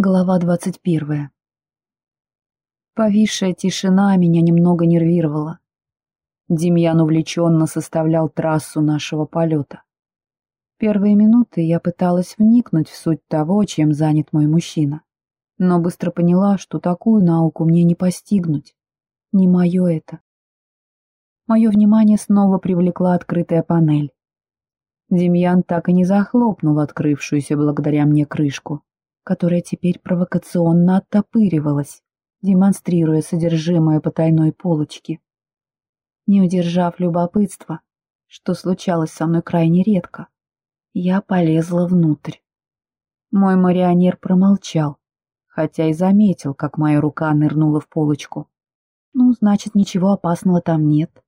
Глава двадцать первая. Повисшая тишина меня немного нервировала. Демьян увлеченно составлял трассу нашего полета. Первые минуты я пыталась вникнуть в суть того, чем занят мой мужчина, но быстро поняла, что такую науку мне не постигнуть. Не мое это. Мое внимание снова привлекла открытая панель. Демьян так и не захлопнул открывшуюся благодаря мне крышку которая теперь провокационно оттопыривалась, демонстрируя содержимое потайной полочки. Не удержав любопытства, что случалось со мной крайне редко, я полезла внутрь. Мой марионер промолчал, хотя и заметил, как моя рука нырнула в полочку. Ну, значит, ничего опасного там нет.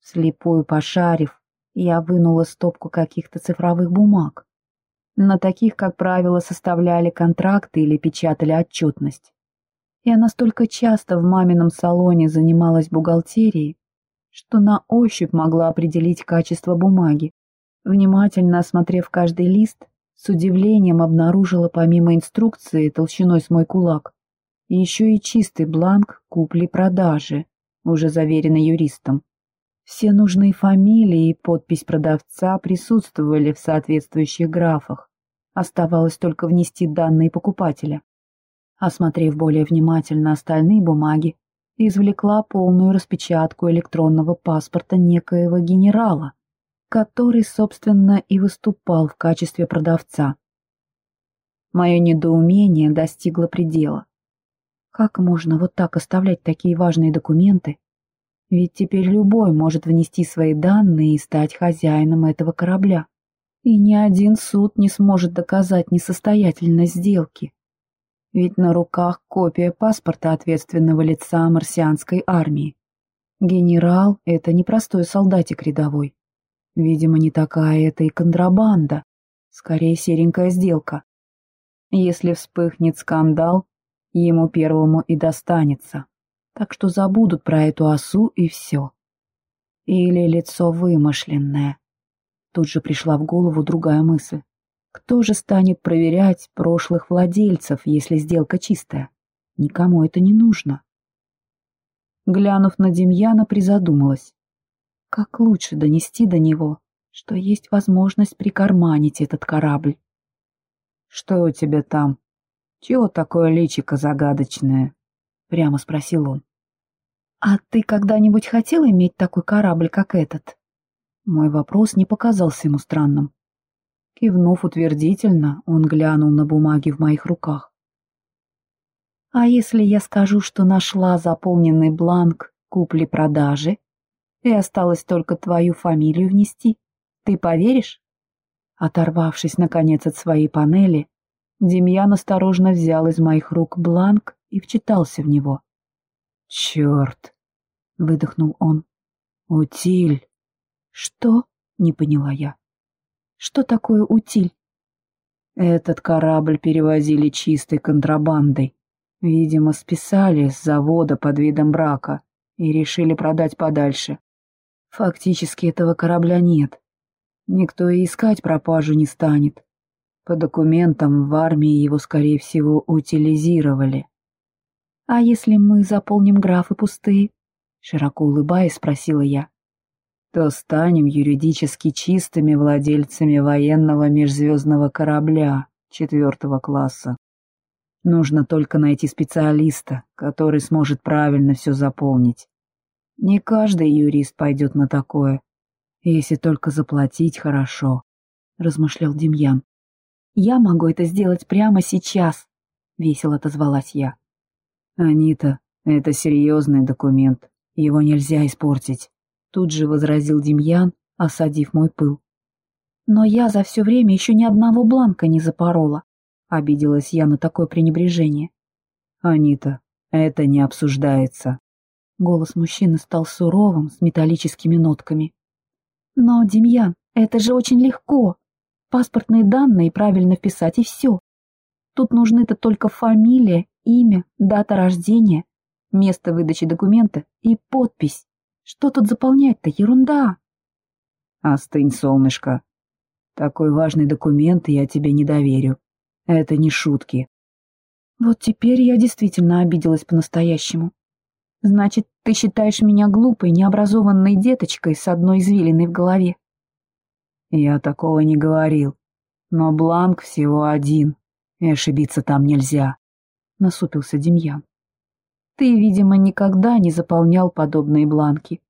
Слепую пошарив, я вынула стопку каких-то цифровых бумаг, на таких, как правило, составляли контракты или печатали отчетность. Я настолько часто в мамином салоне занималась бухгалтерией, что на ощупь могла определить качество бумаги. Внимательно осмотрев каждый лист, с удивлением обнаружила помимо инструкции толщиной с мой кулак, еще и чистый бланк купли-продажи, уже заверенный юристом. Все нужные фамилии и подпись продавца присутствовали в соответствующих графах. Оставалось только внести данные покупателя. Осмотрев более внимательно остальные бумаги, извлекла полную распечатку электронного паспорта некоего генерала, который, собственно, и выступал в качестве продавца. Мое недоумение достигло предела. Как можно вот так оставлять такие важные документы ведь теперь любой может внести свои данные и стать хозяином этого корабля. И ни один суд не сможет доказать несостоятельность сделки. Ведь на руках копия паспорта ответственного лица марсианской армии. Генерал — это не простой солдатик рядовой. Видимо, не такая это и контрабанда, скорее серенькая сделка. Если вспыхнет скандал, ему первому и достанется так что забудут про эту осу и все. Или лицо вымышленное. Тут же пришла в голову другая мысль. Кто же станет проверять прошлых владельцев, если сделка чистая? Никому это не нужно. Глянув на Демьяна, призадумалась. Как лучше донести до него, что есть возможность прикарманить этот корабль? — Что у тебя там? Чего такое личико загадочное? — прямо спросил он. «А ты когда-нибудь хотел иметь такой корабль, как этот?» Мой вопрос не показался ему странным. Кивнув утвердительно, он глянул на бумаги в моих руках. «А если я скажу, что нашла заполненный бланк купли-продажи и осталось только твою фамилию внести, ты поверишь?» Оторвавшись, наконец, от своей панели, Демьян осторожно взял из моих рук бланк и вчитался в него. «Черт!» — выдохнул он. «Утиль!» «Что?» — не поняла я. «Что такое утиль?» Этот корабль перевозили чистой контрабандой. Видимо, списали с завода под видом брака и решили продать подальше. Фактически этого корабля нет. Никто и искать пропажу не станет. По документам в армии его, скорее всего, утилизировали. «А если мы заполним графы пустые?» Широко улыбаясь, спросила я. «То станем юридически чистыми владельцами военного межзвездного корабля четвертого класса. Нужно только найти специалиста, который сможет правильно все заполнить. Не каждый юрист пойдет на такое, если только заплатить хорошо», — размышлял Демьян. «Я могу это сделать прямо сейчас», — весело отозвалась я. «Анита, это серьезный документ, его нельзя испортить», — тут же возразил Демьян, осадив мой пыл. «Но я за все время еще ни одного бланка не запорола», — обиделась я на такое пренебрежение. «Анита, это не обсуждается». Голос мужчины стал суровым, с металлическими нотками. «Но, Демьян, это же очень легко. Паспортные данные правильно вписать, и все. Тут нужны-то только фамилия имя, дата рождения, место выдачи документа и подпись. Что тут заполнять-то? Ерунда. Остынь, солнышко. Такой важный документ я тебе не доверю. Это не шутки. Вот теперь я действительно обиделась по-настоящему. Значит, ты считаешь меня глупой, необразованной деточкой с одной извилиной в голове? Я такого не говорил. Но бланк всего один, и ошибиться там нельзя, — насупился Демьян. Ты, видимо, никогда не заполнял подобные бланки.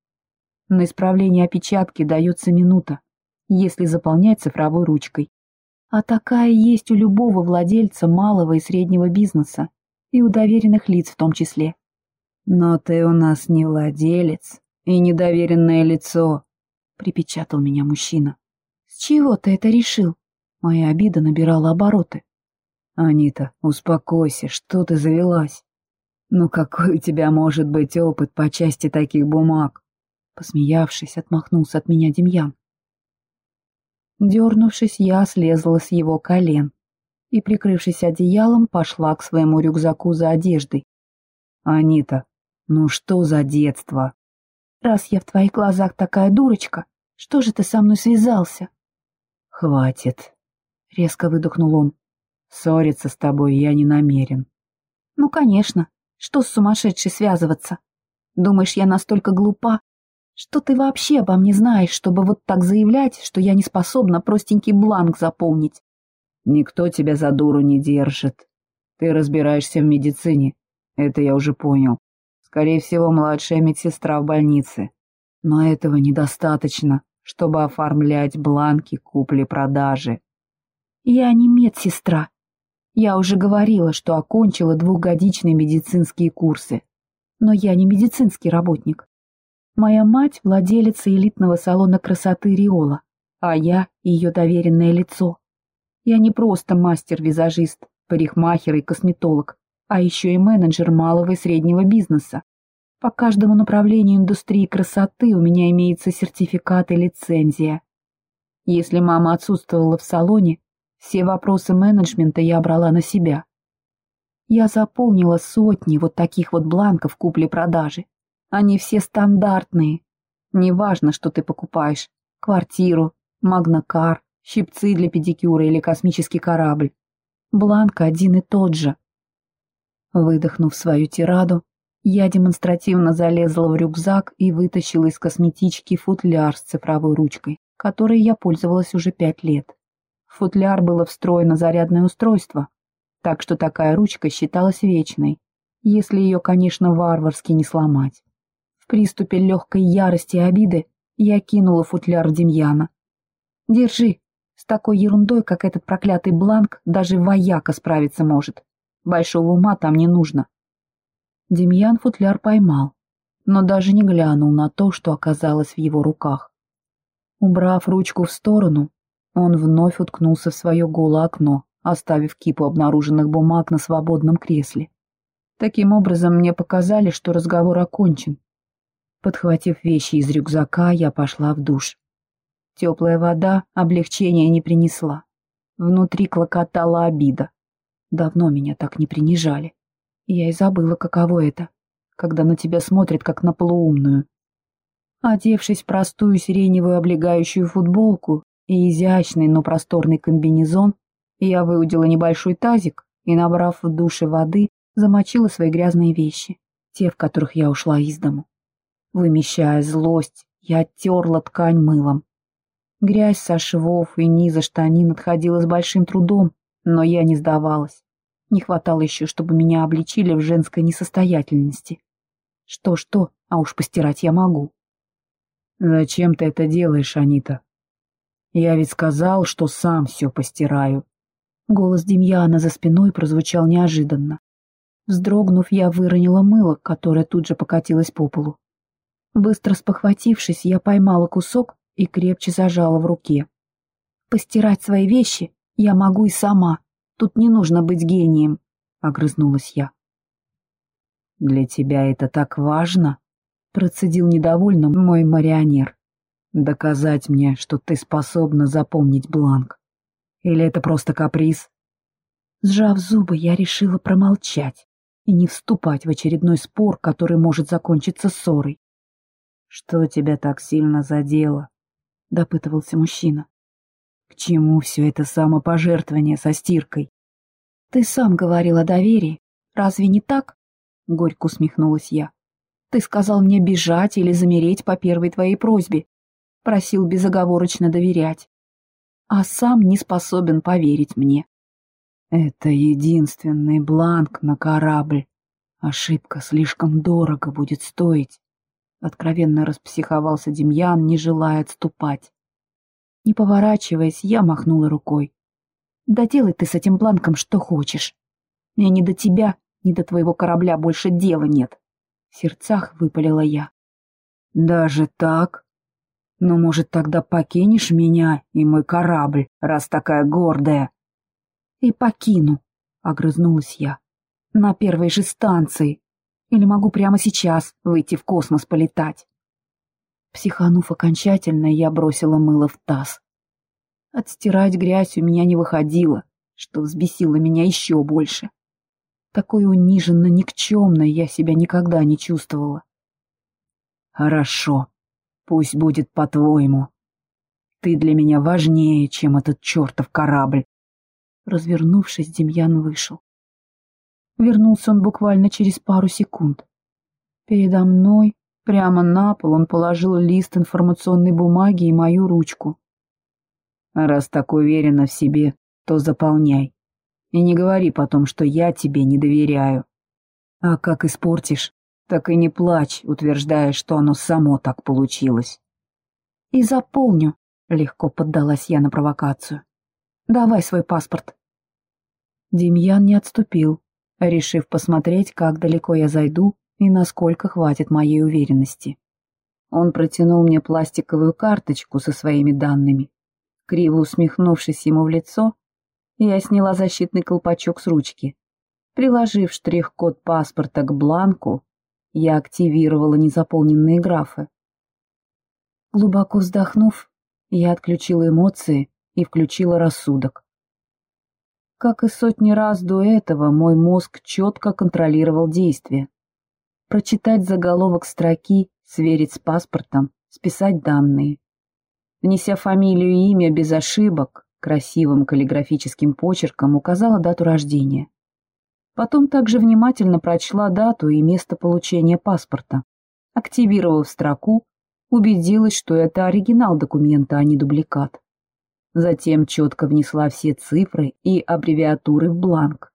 На исправление опечатки дается минута, если заполнять цифровой ручкой. А такая есть у любого владельца малого и среднего бизнеса, и у доверенных лиц в том числе. «Но ты у нас не владелец и недоверенное лицо», — припечатал меня мужчина. «С чего ты это решил?» Моя обида набирала обороты. «Анита, успокойся, что ты завелась? Ну какой у тебя может быть опыт по части таких бумаг?» Посмеявшись, отмахнулся от меня Демьян. Дернувшись, я слезла с его колен и, прикрывшись одеялом, пошла к своему рюкзаку за одеждой. «Анита, ну что за детство?» «Раз я в твоих глазах такая дурочка, что же ты со мной связался?» «Хватит», — резко выдохнул он. «Ссориться с тобой я не намерен». «Ну, конечно. Что с сумасшедшей связываться? Думаешь, я настолько глупа? Что ты вообще обо мне знаешь, чтобы вот так заявлять, что я не способна простенький бланк заполнить?» «Никто тебя за дуру не держит. Ты разбираешься в медицине. Это я уже понял. Скорее всего, младшая медсестра в больнице. Но этого недостаточно, чтобы оформлять бланки купли-продажи. Я не медсестра. Я уже говорила, что окончила двухгодичные медицинские курсы. Но я не медицинский работник. Моя мать — владелица элитного салона красоты Риола, а я — ее доверенное лицо. Я не просто мастер-визажист, парикмахер и косметолог, а еще и менеджер малого и среднего бизнеса. По каждому направлению индустрии красоты у меня имеется сертификат и лицензия. Если мама отсутствовала в салоне, все вопросы менеджмента я брала на себя. Я заполнила сотни вот таких вот бланков купли-продажи. Они все стандартные. Неважно, что ты покупаешь. Квартиру, магнокар, щипцы для педикюра или космический корабль. Бланк один и тот же. Выдохнув свою тираду, я демонстративно залезла в рюкзак и вытащила из косметички футляр с цифровой ручкой, которой я пользовалась уже пять лет. В футляр было встроено зарядное устройство, так что такая ручка считалась вечной, если ее, конечно, варварски не сломать. В приступе легкой ярости и обиды я кинула футляр Демьяна. «Держи, с такой ерундой, как этот проклятый бланк, даже вояка справиться может. Большого ума там не нужно». Демьян футляр поймал, но даже не глянул на то, что оказалось в его руках. Убрав ручку в сторону, он вновь уткнулся в свое голое окно, оставив кипу обнаруженных бумаг на свободном кресле. Таким образом, мне показали, что разговор окончен. Подхватив вещи из рюкзака, я пошла в душ. Теплая вода облегчения не принесла. Внутри клокотала обида. Давно меня так не принижали. Я и забыла, каково это, когда на тебя смотрят, как на полуумную. Одевшись в простую сиреневую облегающую футболку и изящный, но просторный комбинезон, я выудила небольшой тазик и, набрав в душе воды, замочила свои грязные вещи, те, в которых я ушла из дому. Вымещая злость, я оттерла ткань мылом. Грязь со швов и низа штанин отходила с большим трудом, но я не сдавалась. Не хватало еще, чтобы меня обличили в женской несостоятельности. Что-что, а уж постирать я могу. «Зачем ты это делаешь, Анита? Я ведь сказал, что сам все постираю». Голос Демьяна за спиной прозвучал неожиданно. Вздрогнув, я выронила мыло, которое тут же покатилось по полу. Быстро спохватившись, я поймала кусок и крепче зажала в руке. «Постирать свои вещи я могу и сама», Тут не нужно быть гением, — огрызнулась я. «Для тебя это так важно?» — процедил недовольно мой марионер. «Доказать мне, что ты способна заполнить бланк. Или это просто каприз?» Сжав зубы, я решила промолчать и не вступать в очередной спор, который может закончиться ссорой. «Что тебя так сильно задело?» — допытывался мужчина. К чему все это самопожертвование со стиркой? Ты сам говорил о доверии. Разве не так? Горько усмехнулась я. Ты сказал мне бежать или замереть по первой твоей просьбе. Просил безоговорочно доверять. А сам не способен поверить мне. Это единственный бланк на корабль. Ошибка слишком дорого будет стоить. Откровенно распсиховался Демьян, не желая отступать. Не поворачиваясь, я махнула рукой. Да делай ты с этим бланком что хочешь. Мне ни до тебя, ни до твоего корабля больше дела нет. В сердцах выпалила я. Даже так? Ну, может, тогда покинешь меня и мой корабль, раз такая гордая? И покину, огрызнулась я. На первой же станции. Или могу прямо сейчас выйти в космос полетать. Психанув окончательно, я бросила мыло в таз. Отстирать грязь у меня не выходило, что взбесило меня еще больше. Такой униженно никчемной я себя никогда не чувствовала. «Хорошо, пусть будет по-твоему. Ты для меня важнее, чем этот чертов корабль». Развернувшись, Демьян вышел. Вернулся он буквально через пару секунд. Передо мной, прямо на пол, он положил лист информационной бумаги и мою ручку. «Раз так уверена в себе, то заполняй. И не говори потом, что я тебе не доверяю. А как испортишь, так и не плачь, утверждая, что оно само так получилось». «И заполню», — легко поддалась я на провокацию. «Давай свой паспорт». Демьян не отступил, решив посмотреть, как далеко я зайду и насколько хватит моей уверенности. Он протянул мне пластиковую карточку со своими данными. Криво усмехнувшись ему в лицо, я сняла защитный колпачок с ручки. Приложив штрих-код паспорта к бланку, я активировала незаполненные графы. Глубоко вздохнув, я отключила эмоции и включила рассудок. Как и сотни раз до этого, мой мозг четко контролировал действия. Прочитать заголовок строки, сверить с паспортом, списать данные. Внеся фамилию и имя без ошибок, красивым каллиграфическим почерком указала дату рождения. Потом также внимательно прочла дату и место получения паспорта. Активировав строку, убедилась, что это оригинал документа, а не дубликат. Затем четко внесла все цифры и аббревиатуры в бланк.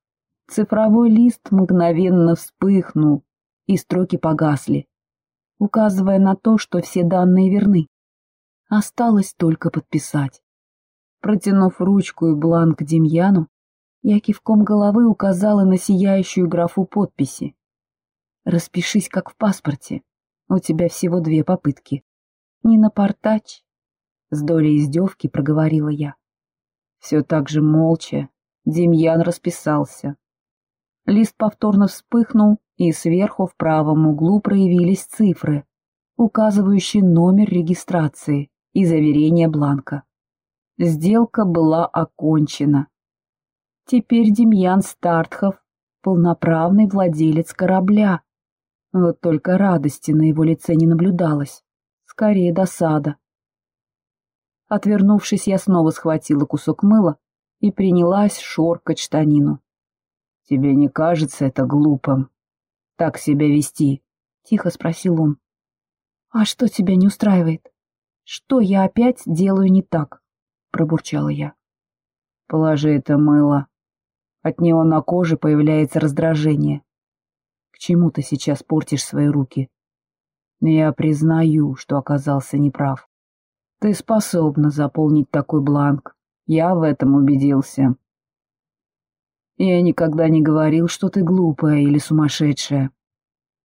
Цифровой лист мгновенно вспыхнул, и строки погасли, указывая на то, что все данные верны. Осталось только подписать. Протянув ручку и бланк Демьяну, я кивком головы указала на сияющую графу подписи. «Распишись, как в паспорте. У тебя всего две попытки. Не напортач, с долей издевки проговорила я. Все так же молча Демьян расписался. Лист повторно вспыхнул, и сверху в правом углу проявились цифры, указывающие номер регистрации и заверение бланка. Сделка была окончена. Теперь Демьян Стартхов — полноправный владелец корабля. Вот только радости на его лице не наблюдалось, скорее досада. Отвернувшись, я снова схватила кусок мыла и принялась шоркать штанину. — Тебе не кажется это глупым? Так себя вести? — тихо спросил он. — А что тебя не устраивает? Что я опять делаю не так? — пробурчала я. — Положи это мыло. От него на коже появляется раздражение. К чему ты сейчас портишь свои руки? Я признаю, что оказался неправ. Ты способна заполнить такой бланк. Я в этом убедился. Я никогда не говорил, что ты глупая или сумасшедшая.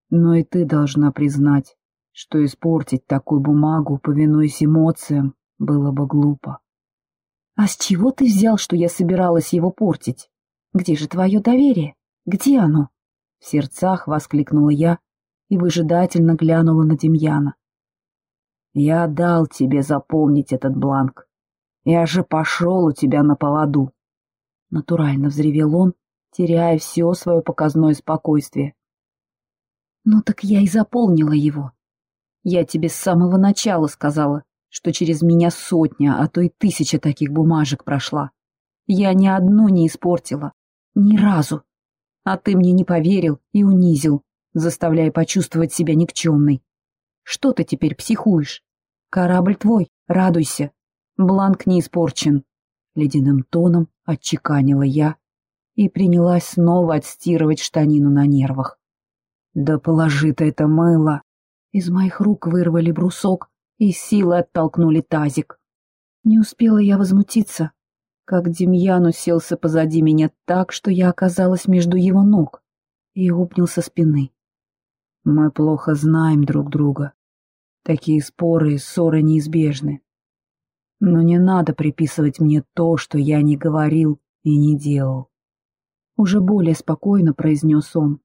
Но и ты должна признать, что испортить такую бумагу, повинуясь эмоциям, было бы глупо. А с чего ты взял, что я собиралась его портить? Где же твое доверие? Где оно? В сердцах воскликнула я и выжидательно глянула на Демьяна. Я дал тебе заполнить этот бланк. Я же пошел у тебя на поводу. Натурально взревел он, теряя все свое показное спокойствие. Ну так я и заполнила его. Я тебе с самого начала сказала, что через меня сотня, а то и тысяча таких бумажек прошла. Я ни одну не испортила. Ни разу. А ты мне не поверил и унизил, заставляя почувствовать себя никчемной. Что ты теперь психуешь? Корабль твой, радуйся. Бланк не испорчен. Ледяным тоном отчеканила я и принялась снова отстирывать штанину на нервах. Да положи ты это мыло. Из моих рук вырвали брусок и силой оттолкнули тазик. Не успела я возмутиться, как Демьян уселся позади меня так, что я оказалась между его ног и обнял со спины. Мы плохо знаем друг друга. Такие споры и ссоры неизбежны. Но не надо приписывать мне то, что я не говорил и не делал. Уже более спокойно произнес он.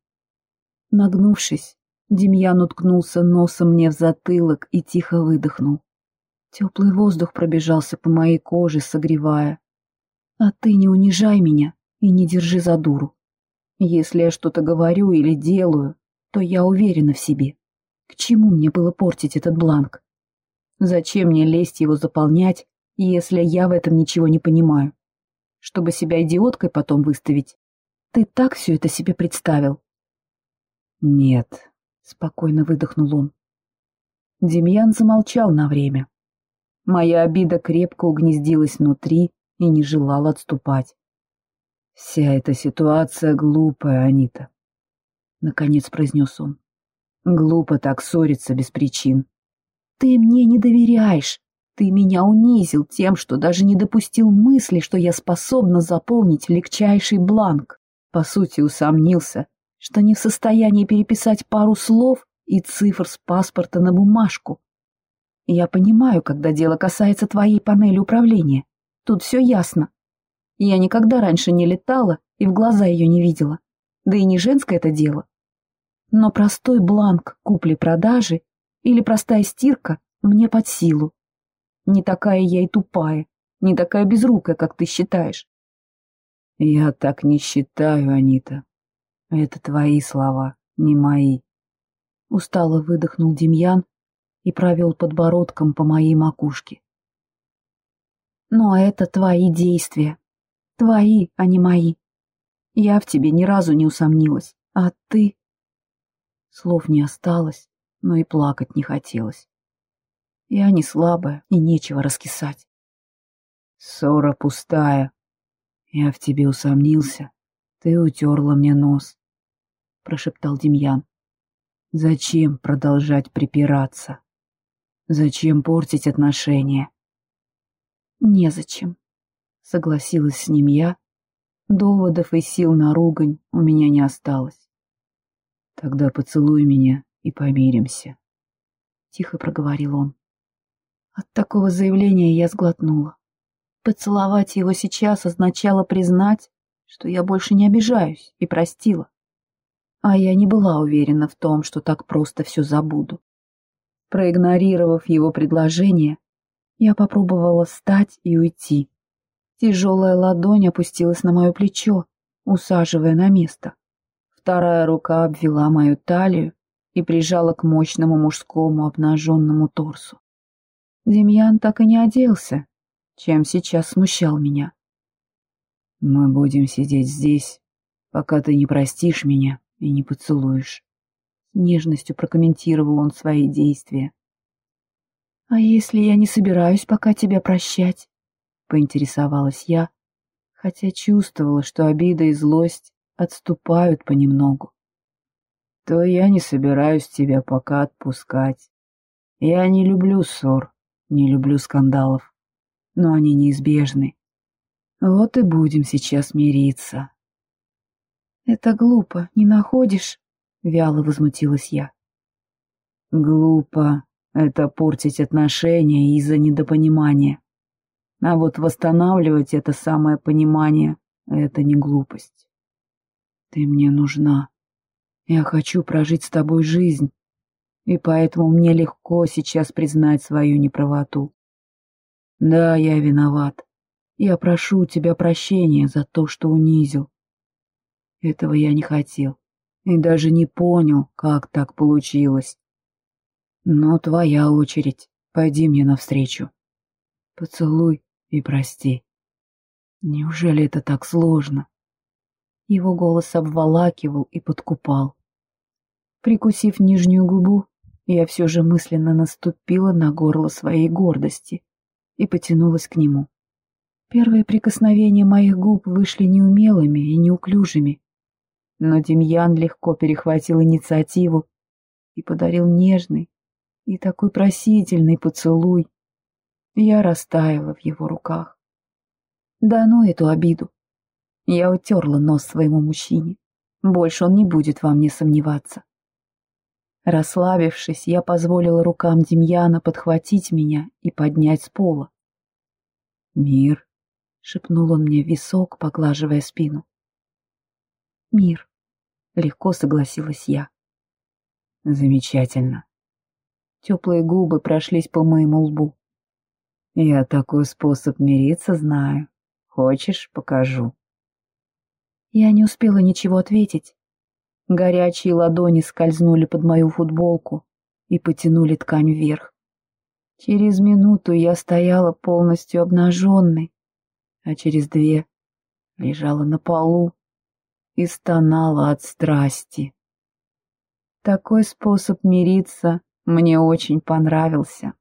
Нагнувшись, Демьян уткнулся носом мне в затылок и тихо выдохнул. Теплый воздух пробежался по моей коже, согревая. А ты не унижай меня и не держи за дуру. Если я что-то говорю или делаю, то я уверена в себе. К чему мне было портить этот бланк? Зачем мне лезть его заполнять, если я в этом ничего не понимаю? Чтобы себя идиоткой потом выставить? Ты так все это себе представил? Нет, спокойно выдохнул он. Демьян замолчал на время. Моя обида крепко угнездилась внутри и не желала отступать. «Вся эта ситуация глупая, Анита», — наконец произнес он. «Глупо так ссориться без причин». «Ты мне не доверяешь. Ты меня унизил тем, что даже не допустил мысли, что я способна заполнить легчайший бланк. По сути, усомнился, что не в состоянии переписать пару слов и цифр с паспорта на бумажку. Я понимаю, когда дело касается твоей панели управления. Тут все ясно. Я никогда раньше не летала и в глаза ее не видела. Да и не женское это дело. Но простой бланк купли-продажи или простая стирка мне под силу. Не такая я и тупая, не такая безрукая, как ты считаешь. Я так не считаю, Анита. Это твои слова, не мои. Устало выдохнул Демьян, и провел подбородком по моей макушке. Но это твои действия. Твои, а не мои. Я в тебе ни разу не усомнилась, а ты... Слов не осталось, но и плакать не хотелось. Я не слабая, и нечего раскисать. Ссора пустая. Я в тебе усомнился. Ты утерла мне нос, — прошептал Демьян. Зачем продолжать припираться? Зачем портить отношения? Незачем, согласилась с ним я. Доводов и сил на ругань у меня не осталось. Тогда поцелуй меня и помиримся. Тихо проговорил он. От такого заявления я сглотнула. Поцеловать его сейчас означало признать, что я больше не обижаюсь и простила. А я не была уверена в том, что так просто все забуду. Проигнорировав его предложение, я попробовала встать и уйти. Тяжелая ладонь опустилась на мое плечо, усаживая на место. Вторая рука обвела мою талию и прижала к мощному мужскому обнаженному торсу. Демьян так и не оделся, чем сейчас смущал меня. «Мы будем сидеть здесь, пока ты не простишь меня и не поцелуешь», нежностью прокомментировал он свои действия. «А если я не собираюсь пока тебя прощать?» — поинтересовалась я, хотя чувствовала, что обида и злость отступают понемногу. «То я не собираюсь тебя пока отпускать. Я не люблю ссор, не люблю скандалов, но они неизбежны. Вот и будем сейчас мириться». «Это глупо, не находишь?» — вяло возмутилась я. «Глупо это портить отношения из-за недопонимания. А вот восстанавливать это самое понимание — это не глупость. Ты мне нужна. Я хочу прожить с тобой жизнь, и поэтому мне легко сейчас признать свою неправоту. Да, я виноват. Я прошу у тебя прощения за то, что унизил. Этого я не хотел и даже не понял, как так получилось. Но твоя очередь, пойди мне навстречу. Поцелуй и прости. Неужели это так сложно? Его голос обволакивал и подкупал. Прикусив нижнюю губу, я все же мысленно наступила на горло своей гордости и потянулась к нему. Первые прикосновения моих губ вышли неумелыми и неуклюжими, но Демьян легко перехватил инициативу и подарил нежный и такой просительный поцелуй. Я растаяла в его руках. Да ну эту обиду. Я утерла нос своему мужчине. Больше он не будет во мне сомневаться. Расслабившись, я позволила рукам Демьяна подхватить меня и поднять с пола. «Мир», — шепнул он мне в висок, поглаживая спину. «Мир», — легко согласилась я. «Замечательно». Теплые губы прошлись по моему лбу. «Я такой способ мириться знаю. Хочешь, покажу?» Я не успела ничего ответить. Горячие ладони скользнули под мою футболку и потянули ткань вверх. Через минуту я стояла полностью обнаженной, а через две лежала на полу и стонала от страсти. Такой способ мириться мне очень понравился.